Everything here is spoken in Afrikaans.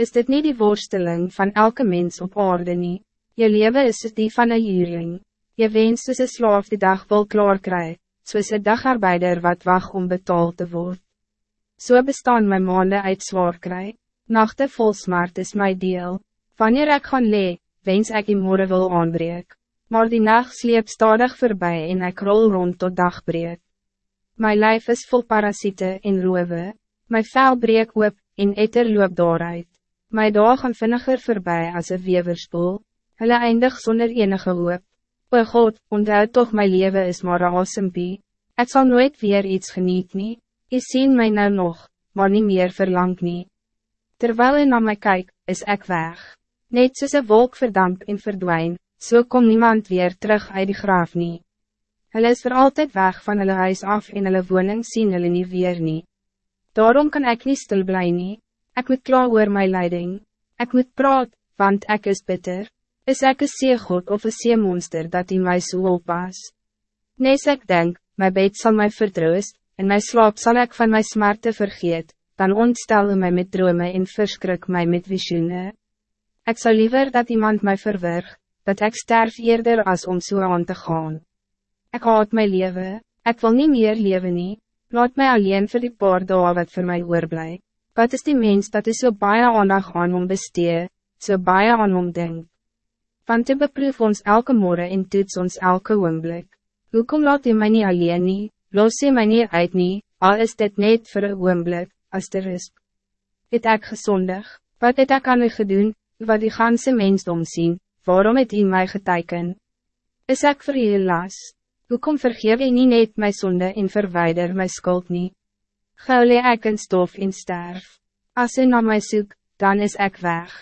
Is dit niet die voorstelling van elke mens op aarde nie? Je leven is het die van een huurling. Je wens soos een slaaf die dag wil klaar kry, soos een dagarbeider wat wacht om betaald te worden. Zo so bestaan mijn maanden uit zwaar kry, nachte vol smart is mijn deel. Wanneer ik gaan lee, wens ik die morgen wil aanbreek. Maar die nacht sleep stadig voorbij en ik rol rond tot dagbreek. Mijn lijf is vol parasieten en roewe, mijn vel breek op en eter loop daaruit. Mijn dagen vinniger voorbij als een weverspoel, hulle eindig zonder enige hoop. O God, onthoud toch mijn leven is maar asempie. Ik zal nooit weer iets geniet nie. Je ziet mij nou nog, maar niet meer verlang nie. Terwijl je naar mij kijkt, is ik weg. Net soos een wolk verdamp en verdwijn, so komt niemand weer terug uit die graaf nie. Hulle is voor altijd weg van hulle huis af en hulle woning sien hulle nie weer nie. Daarom kan ik niet stil blij nie. Ik moet klaar oor my leiding. Ik moet praat, want ik is bitter. Is ek een seegod of een seemonster dat in my so oppas? Nee, ek denk, my bed zal mij vertroost, en my slaap zal ik van my smarte vergeet, dan ontstel mij met drome en verskrik mij met visioene. Ik zal liever dat iemand mij verwerg, dat ik sterf eerder als om so aan te gaan. Ik haat my leven, ik wil niet meer leven nie, laat mij alleen voor die paar dagen wat voor mij oorblij. Wat is die mens dat is so baie aandag aan om bestee, so baie aan om denk? Want u beproef ons elke morgen en toets ons elke oomblik. Hoekom laat u mij niet alleen nie, los u mij niet uit nie, al is dit net voor een oomblik, as de risp. Het ek gezondig, wat het ek aan u gedoen, wat die ganse mensdom sien, waarom het u mij geteken? Is ek vir u las? Hoekom vergeef u nie net my zonde en verwijder my skuld nie? Gou lee ek in stof en sterf. As u na my soek, dan is ik weg.